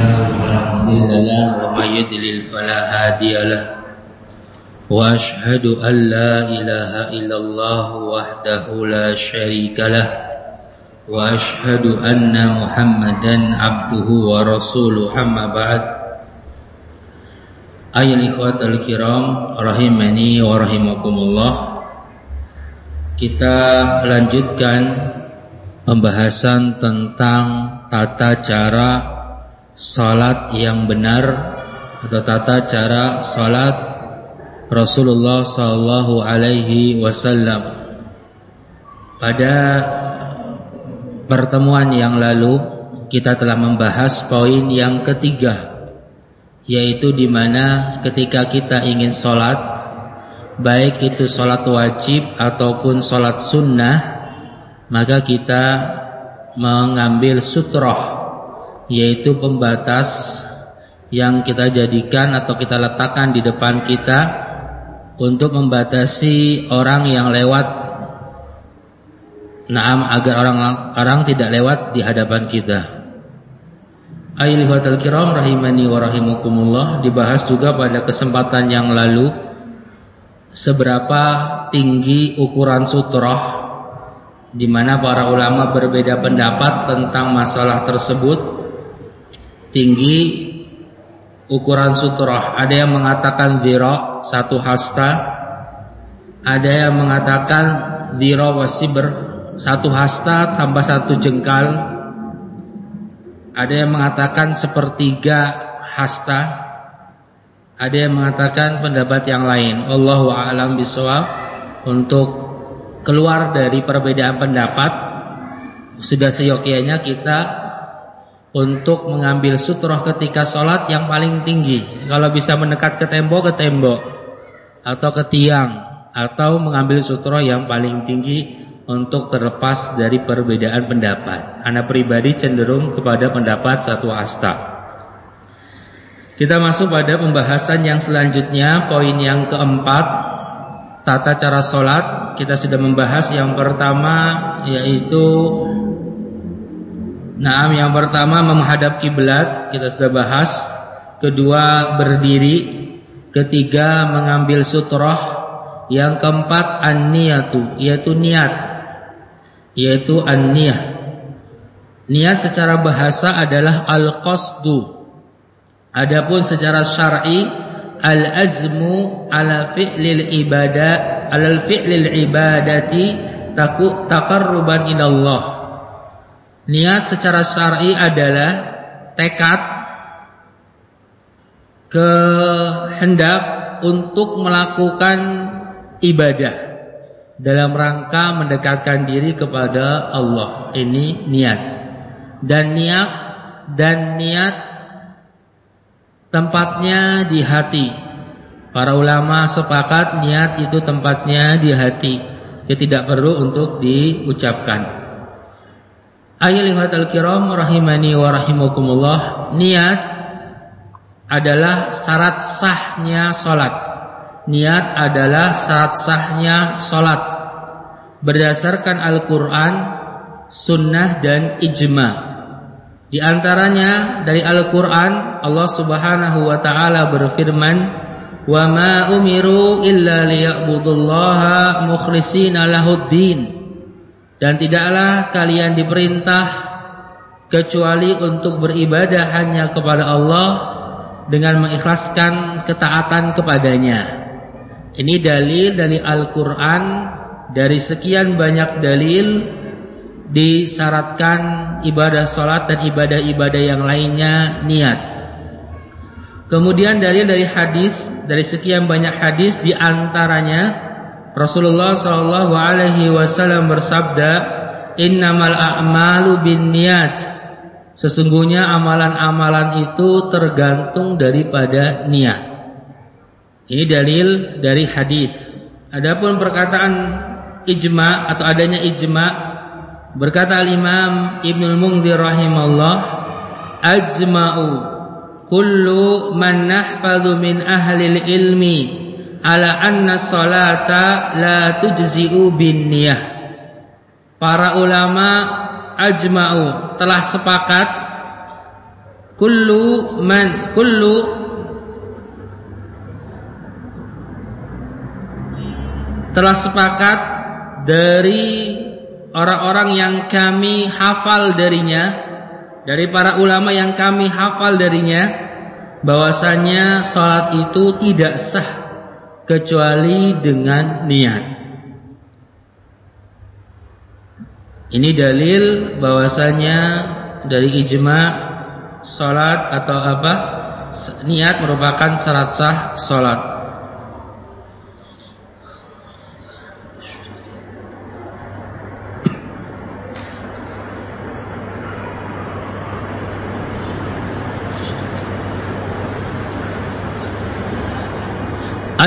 الله فلا مضل له ومن يضلل فلا هادي له واشهد ان لا اله الا الله وحده لا شريك له واشهد ان محمدا عبده ورسوله اما بعد ايها الاخوه الكرام rahimani wa rahimakumullah kita lanjutkan pembahasan tentang tata cara salat yang benar atau tata cara salat Rasulullah sallallahu alaihi wasallam. Pada pertemuan yang lalu kita telah membahas poin yang ketiga yaitu di mana ketika kita ingin salat baik itu salat wajib ataupun salat sunnah maka kita mengambil sutroh yaitu pembatas yang kita jadikan atau kita letakkan di depan kita untuk membatasi orang yang lewat Naam agar orang orang tidak lewat di hadapan kita. Ayyuhal kiram rahimani wa rahimakumullah dibahas juga pada kesempatan yang lalu seberapa tinggi ukuran sutroh di mana para ulama berbeda pendapat tentang masalah tersebut tinggi ukuran sutrah ada yang mengatakan zira satu hasta. Ada yang mengatakan zira wasibr satu hasta tambah satu jengkal. Ada yang mengatakan sepertiga hasta. Ada yang mengatakan pendapat yang lain. Allahu a'lam bisawab untuk keluar dari perbedaan pendapat sudah seyokianya kita untuk mengambil sutroh ketika sholat yang paling tinggi kalau bisa mendekat ke tembok ke tembok atau ke tiang atau mengambil sutroh yang paling tinggi untuk terlepas dari perbedaan pendapat. Anak pribadi cenderung kepada pendapat satu asta. Kita masuk pada pembahasan yang selanjutnya, poin yang keempat, tata cara sholat kita sudah membahas yang pertama yaitu Naam yang pertama menghadap kiblat kita sudah bahas. Kedua berdiri, ketiga mengambil sutroh, yang keempat an-niyatu yaitu niat. Yaitu an-niyah. Niat secara bahasa adalah al-qasdu. Adapun secara syar'i al-azmu ala fi'lil ibadah alal fi'lil ibadati taku takarruban ilallah. Niat secara syar'i adalah tekad kehendak untuk melakukan ibadah dalam rangka mendekatkan diri kepada Allah. Ini niat. Dan niat dan niat tempatnya di hati Para ulama sepakat niat itu tempatnya di hati. Dia tidak perlu untuk diucapkan. Al kiram rahimani wa rahimakumullah. Niat adalah syarat sahnya salat. Niat adalah syarat sahnya salat. Berdasarkan Al-Qur'an, sunnah dan ijma. Di antaranya dari Al-Qur'an Allah Subhanahu wa taala berfirman wa ma umiru illa liya'budullaha mukhlishina lahuddin dan tidaklah kalian diperintah kecuali untuk beribadah hanya kepada Allah dengan mengikhlaskan ketaatan kepadanya. Ini dalil dari Al-Qur'an dari sekian banyak dalil disyaratkan ibadah salat dan ibadah-ibadah yang lainnya niat. Kemudian dalil dari hadis dari sekian banyak hadis di antaranya Rasulullah Shallallahu Alaihi Wasallam bersabda, Innamal a'malu bin niat. Sesungguhnya amalan-amalan itu tergantung daripada niat. Ini dalil dari hadis. Adapun perkataan ijma atau adanya ijma berkata Al Imam Ibnu Munzir rahimahullah ajma'u kullu man nahfadhu min ahli ilmi ala anna salata la tujzi'u bin niyah. Para ulama ajma'u telah sepakat kullu man kullu telah sepakat dari orang-orang yang kami hafal darinya dari para ulama yang kami hafal darinya bahwasanya salat itu tidak sah kecuali dengan niat. Ini dalil bahwasanya dari ijma salat atau apa niat merupakan syarat sah salat.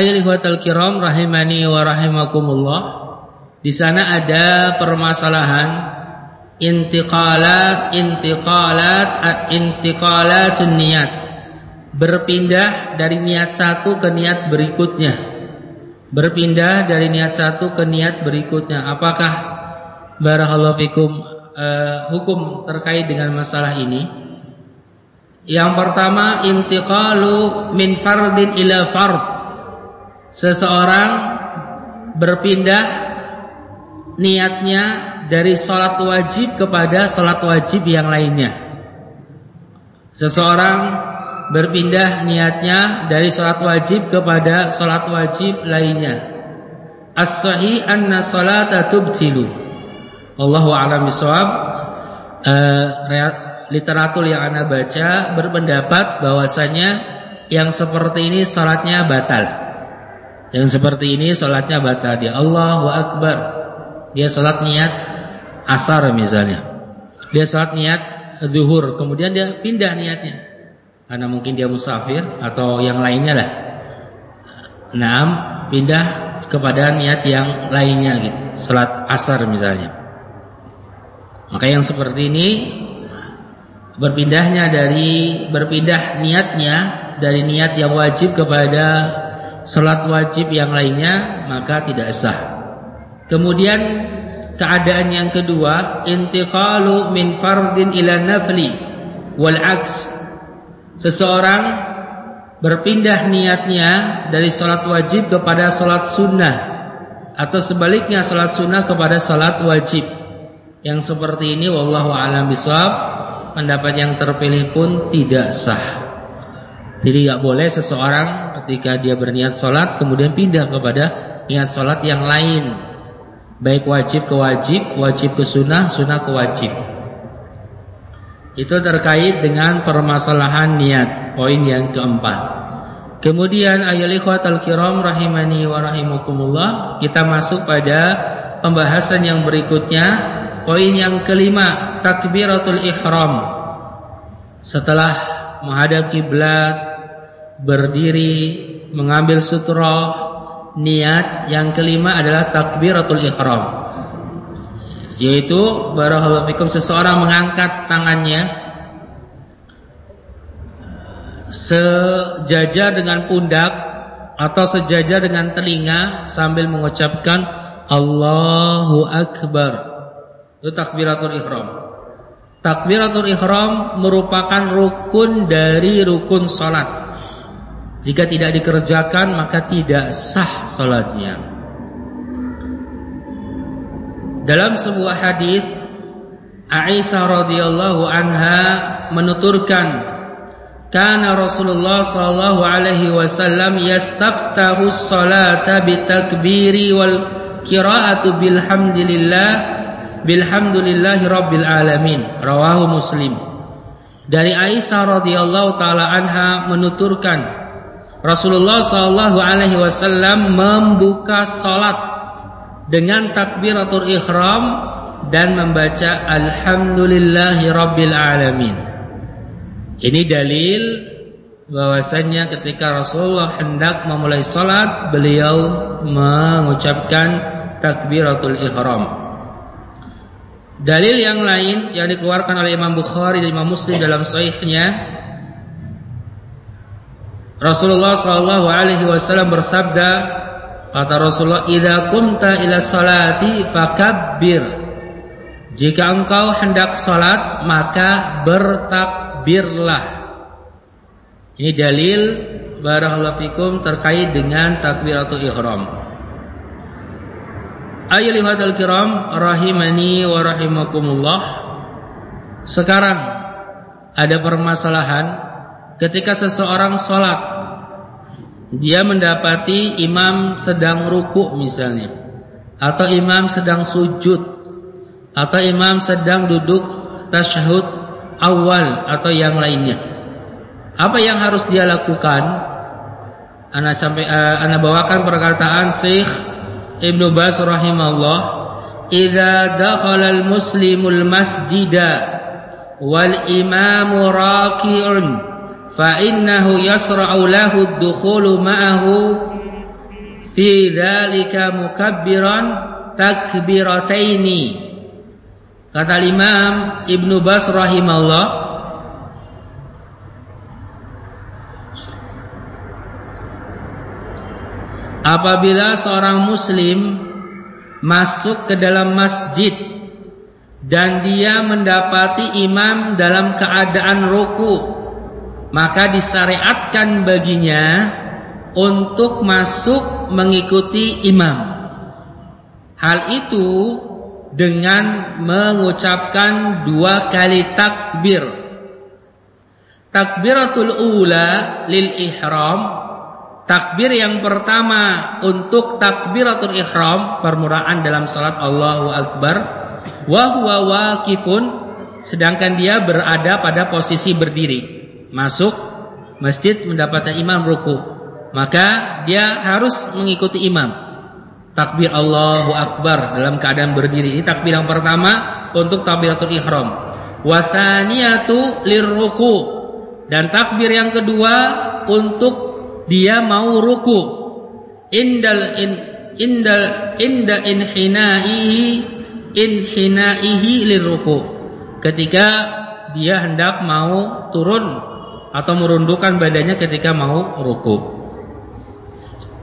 Ikhwatal kiram rahimani wa rahimakumullah. Di sana ada permasalahan intiqalat intiqalat intiqalatun niat. Berpindah dari niat satu ke niat berikutnya. Berpindah dari niat satu ke niat berikutnya. Apakah barakallahu fikum uh, hukum terkait dengan masalah ini? Yang pertama intiqalu min fardin ila fard seseorang berpindah niatnya dari sholat wajib kepada sholat wajib yang lainnya. Seseorang berpindah niatnya dari sholat wajib kepada sholat wajib lainnya. As-sahih anna salata tubtilu. Allahu a'lam bishawab. Uh, literatur yang anda baca berpendapat bahwasanya yang seperti ini salatnya batal. Yang seperti ini sholatnya batal dia Allahu Akbar. Dia sholat niat asar misalnya. Dia sholat niat zuhur, kemudian dia pindah niatnya. Karena mungkin dia musafir atau yang lainnya lah. Naam, pindah kepada niat yang lainnya gitu. Sholat asar misalnya. Maka yang seperti ini berpindahnya dari berpindah niatnya dari niat yang wajib kepada salat wajib yang lainnya maka tidak sah. Kemudian keadaan yang kedua intiqalu min fardin ila nafli wal aks. Seseorang berpindah niatnya dari salat wajib kepada salat sunnah atau sebaliknya salat sunnah kepada salat wajib. Yang seperti ini wallahu alam bisawab pendapat yang terpilih pun tidak sah. Jadi nggak boleh seseorang ketika dia berniat sholat kemudian pindah kepada niat sholat yang lain. Baik wajib ke wajib wajib ke sunnah sunnah ke wajib. Itu terkait dengan permasalahan niat. Poin yang keempat. Kemudian ayat ikhwatal kiram rahimani wa rahimakumullah kita masuk pada pembahasan yang berikutnya. Poin yang kelima takbiratul ihram. Setelah menghadap kiblat berdiri, mengambil sutra, niat. Yang kelima adalah takbiratul ihram. Yaitu barakallahu seseorang mengangkat tangannya sejajar dengan pundak atau sejajar dengan telinga sambil mengucapkan Allahu Akbar. Itu takbiratul ihram. Takbiratul ihram merupakan rukun dari rukun salat. Jika tidak dikerjakan maka tidak sah salatnya. Dalam sebuah hadis Aisyah radhiyallahu anha menuturkan kana Rasulullah sallallahu alaihi wasallam yastaftahu salata bitakbiri wal qira'atu bilhamdillah bilhamdulillahi rabbil alamin rawahu muslim dari Aisyah radhiyallahu taala anha menuturkan Rasulullah Shallallahu Alaihi Wasallam membuka salat dengan takbiratul ihram dan membaca Alhamdulillahi Rabbil Alamin. Ini dalil bahwasanya ketika Rasulullah hendak memulai salat, beliau mengucapkan takbiratul ihram. Dalil yang lain yang dikeluarkan oleh Imam Bukhari dan Imam Muslim dalam sahihnya Rasulullah Shallallahu Alaihi Wasallam bersabda, kata Rasulullah, "Idza kunta ila salati fakabbir." Jika engkau hendak salat, maka bertakbirlah. Ini dalil barakallahu fikum terkait dengan takbiratul ihram. Ayyuhal kiram rahimani wa rahimakumullah. Sekarang ada permasalahan ketika seseorang sholat dia mendapati imam sedang ruku misalnya atau imam sedang sujud atau imam sedang duduk tasyahud awal atau yang lainnya. Apa yang harus dia lakukan? Ana sampai uh, ana bawakan perkataan Syekh Ibnu Baz rahimahullah, "Idza dakhala al-muslimul masjida wal imamu raki'un innahu yasra'u lahu ad-dukhulu ma'ahu fi dzalika mukabbiran takbirataini." Kata Imam Ibnu Baz rahimahullah, apabila seorang muslim masuk ke dalam masjid dan dia mendapati imam dalam keadaan ruku maka disyariatkan baginya untuk masuk mengikuti imam. Hal itu dengan mengucapkan dua kali takbir. Takbiratul ula lil ihram. Takbir yang pertama untuk takbiratul ihram permulaan dalam salat Allahu Akbar wa huwa waqifun sedangkan dia berada pada posisi berdiri. Masuk masjid mendapatkan imam ruku, maka dia harus mengikuti imam. Takbir Allahu Akbar dalam keadaan berdiri. Ini takbir yang pertama untuk takbiratul ihram. Wasaniyatu lirruku dan takbir yang kedua untuk dia mau ruku indal in, indal inda inhinaihi inhinaihi liruku ketika dia hendak mau turun atau merundukkan badannya ketika mau ruku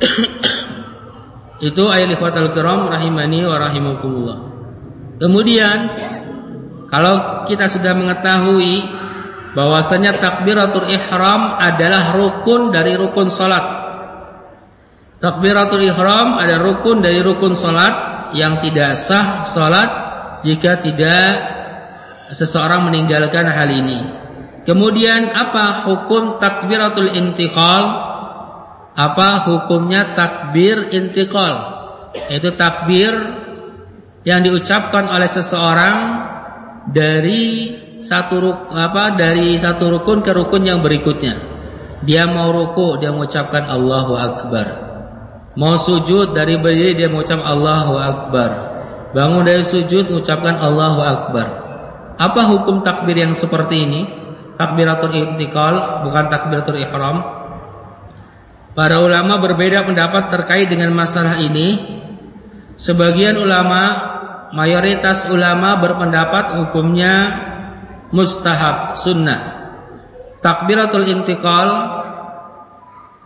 itu ayat ikhwatal kiram rahimani wa rahimakumullah kemudian kalau kita sudah mengetahui bahwasanya takbiratul ihram adalah rukun dari rukun salat. Takbiratul ihram ada rukun dari rukun salat yang tidak sah salat jika tidak seseorang meninggalkan hal ini. Kemudian apa hukum takbiratul intiqal? Apa hukumnya takbir intiqal? Itu takbir yang diucapkan oleh seseorang dari satu apa dari satu rukun ke rukun yang berikutnya. Dia mau ruku, dia mengucapkan Allahu Akbar. Mau sujud dari berdiri dia mengucap Allahu Akbar. Bangun dari sujud mengucapkan Allahu Akbar. Apa hukum takbir yang seperti ini? Takbiratul intikal bukan takbiratul ihram. Para ulama berbeda pendapat terkait dengan masalah ini. Sebagian ulama, mayoritas ulama berpendapat hukumnya mustahab sunnah takbiratul intikal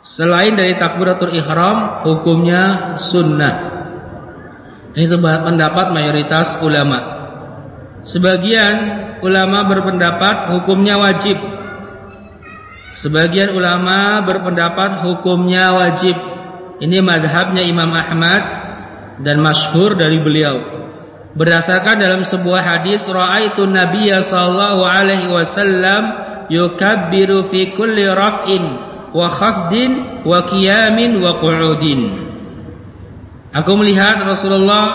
selain dari takbiratul ihram hukumnya sunnah itu pendapat mayoritas ulama sebagian ulama berpendapat hukumnya wajib. Sebagian ulama berpendapat hukumnya wajib. Ini madhabnya Imam Ahmad dan masyhur dari beliau. Berdasarkan dalam sebuah hadis raaitu nabiyya sallallahu alaihi wasallam yukabbiru fi kulli raf'in wa khafdin wa qiyamin wa qu'udin. Aku melihat Rasulullah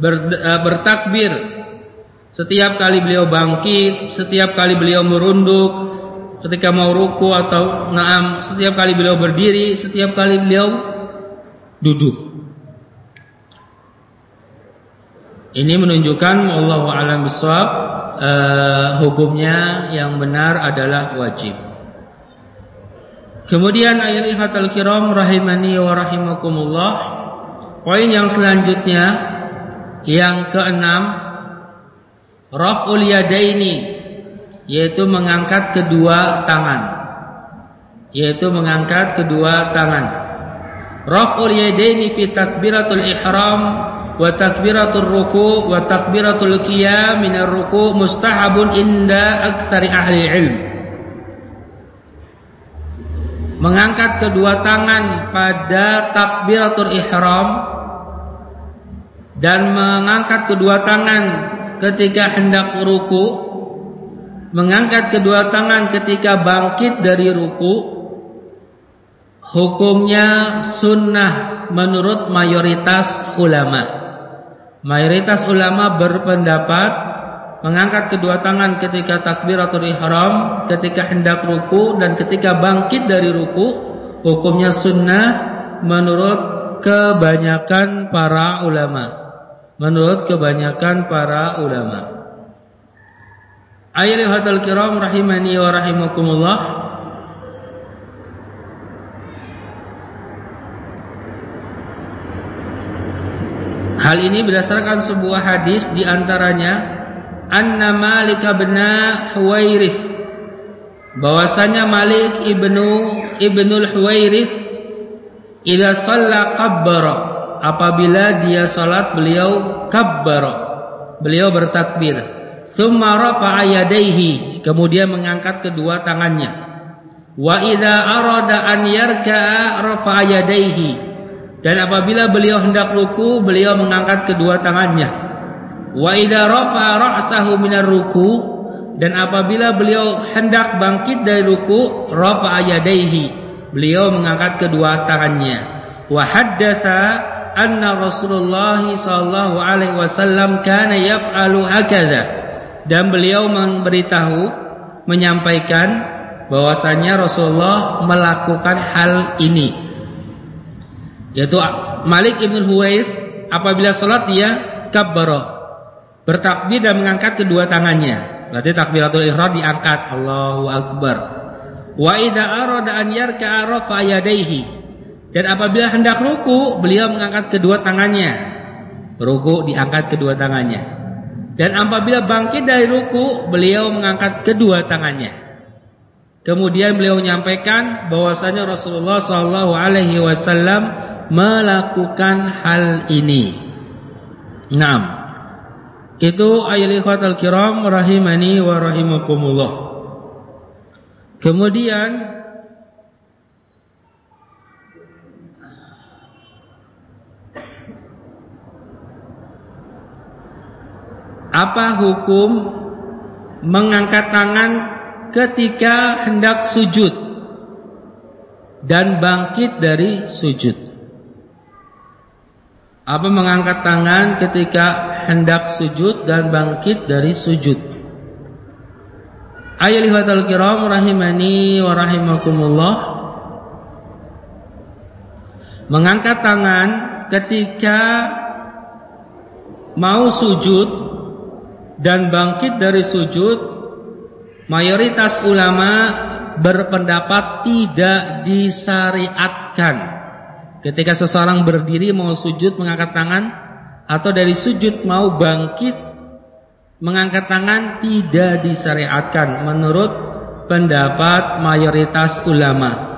uh, bertakbir setiap kali beliau bangkit, setiap kali beliau merunduk, ketika mau ruku atau naam, setiap kali beliau berdiri, setiap kali beliau duduk. Ini menunjukkan Allah alam bisawab uh, hukumnya yang benar adalah wajib. Kemudian ayat al kiram rahimani wa rahimakumullah. Poin yang selanjutnya yang keenam raf'ul yadaini yaitu mengangkat kedua tangan. Yaitu mengangkat kedua tangan. Raf'ul yadaini fi takbiratul ihram wa takbiratul ruku wa takbiratul qiyam minar ruku mustahabun inda aktsari ahli ilm. mengangkat kedua tangan pada takbiratul ihram dan mengangkat kedua tangan ketika hendak ruku mengangkat kedua tangan ketika bangkit dari ruku hukumnya sunnah menurut mayoritas ulama mayoritas ulama berpendapat mengangkat kedua tangan ketika takbiratul ihram, ketika hendak ruku dan ketika bangkit dari ruku, hukumnya sunnah menurut kebanyakan para ulama. Menurut kebanyakan para ulama. Ayyuhal kiram rahimani wa rahimakumullah. Hal ini berdasarkan sebuah hadis di antaranya anna Malik bin Huwairith bahwasanya Malik ibnu ibnul Huwairith idza shalla kabbara apabila dia salat beliau kabbara. Beliau bertakbir. Thumma rafa'a yadayhi. Kemudian mengangkat kedua tangannya. Wa idza arada an yarka'a rafa'a yadayhi. Dan apabila beliau hendak ruku beliau mengangkat kedua tangannya. Wa idza rafa ra'sahu minar ruku. Dan apabila beliau hendak bangkit dari ruku rafa yadayhi. Beliau mengangkat kedua tangannya. Wa haddatsa anna Rasulullah sallallahu alaihi wasallam kana yaf'alu hakadha dan beliau memberitahu menyampaikan bahwasanya Rasulullah melakukan hal ini yaitu Malik ibn Huwais apabila salat dia kabbara bertakbir dan mengangkat kedua tangannya. Berarti takbiratul ihram diangkat Allahu akbar. Wa idza arada an yarka'a rafa yadayhi. Dan apabila hendak ruku, beliau mengangkat kedua tangannya. Ruku diangkat kedua tangannya. Dan apabila bangkit dari ruku, beliau mengangkat kedua tangannya. Kemudian beliau menyampaikan bahwasanya Rasulullah Shallallahu Alaihi Wasallam melakukan hal ini. Naam. Itu ayat al kiram rahimani wa rahimakumullah. Kemudian apa hukum mengangkat tangan ketika hendak sujud dan bangkit dari sujud? Apa mengangkat tangan ketika hendak sujud dan bangkit dari sujud. Ayyuhal kiram rahimani wa rahimakumullah. Mengangkat tangan ketika mau sujud dan bangkit dari sujud mayoritas ulama berpendapat tidak disyariatkan Ketika seseorang berdiri mau sujud mengangkat tangan atau dari sujud mau bangkit mengangkat tangan tidak disyariatkan menurut pendapat mayoritas ulama.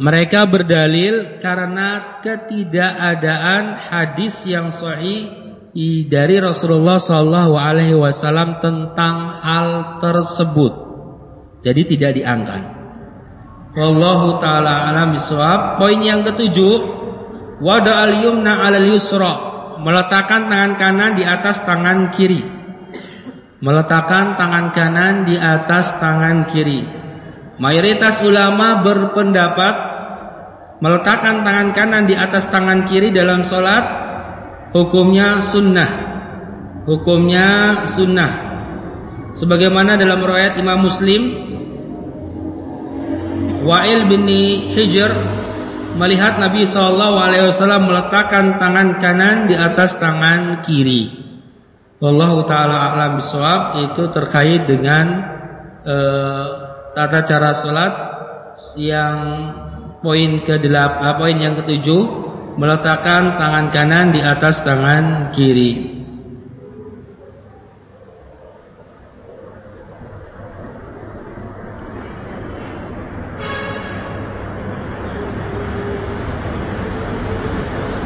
Mereka berdalil karena ketidakadaan hadis yang sahih dari Rasulullah Shallallahu Alaihi Wasallam tentang hal tersebut. Jadi tidak diangkat. Wallahu taala alam. Poin yang ketujuh, wada al yumna al yusra. Meletakkan tangan kanan di atas tangan kiri. Meletakkan tangan kanan di atas tangan kiri. Mayoritas ulama berpendapat meletakkan tangan kanan di atas tangan kiri dalam sholat hukumnya sunnah. Hukumnya sunnah. Sebagaimana dalam riwayat Imam Muslim Wa'il bin Hijr melihat Nabi Wasallam meletakkan tangan kanan di atas tangan kiri. Wallahu taala alam bisawab itu terkait dengan uh, tata cara salat yang poin ke delapan, poin yang ketujuh meletakkan tangan kanan di atas tangan kiri.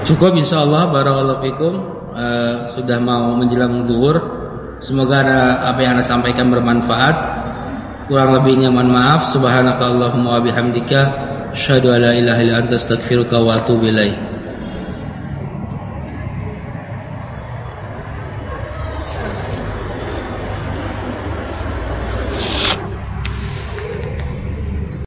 Cukup insya Allah Barakallahu fikum uh, Sudah mau menjelang duhur Semoga ada apa yang anda sampaikan bermanfaat Kurang lebihnya mohon maaf Subhanakallahumma wa bihamdika Asyhadu an la ilaha illa anta astaghfiruka wa.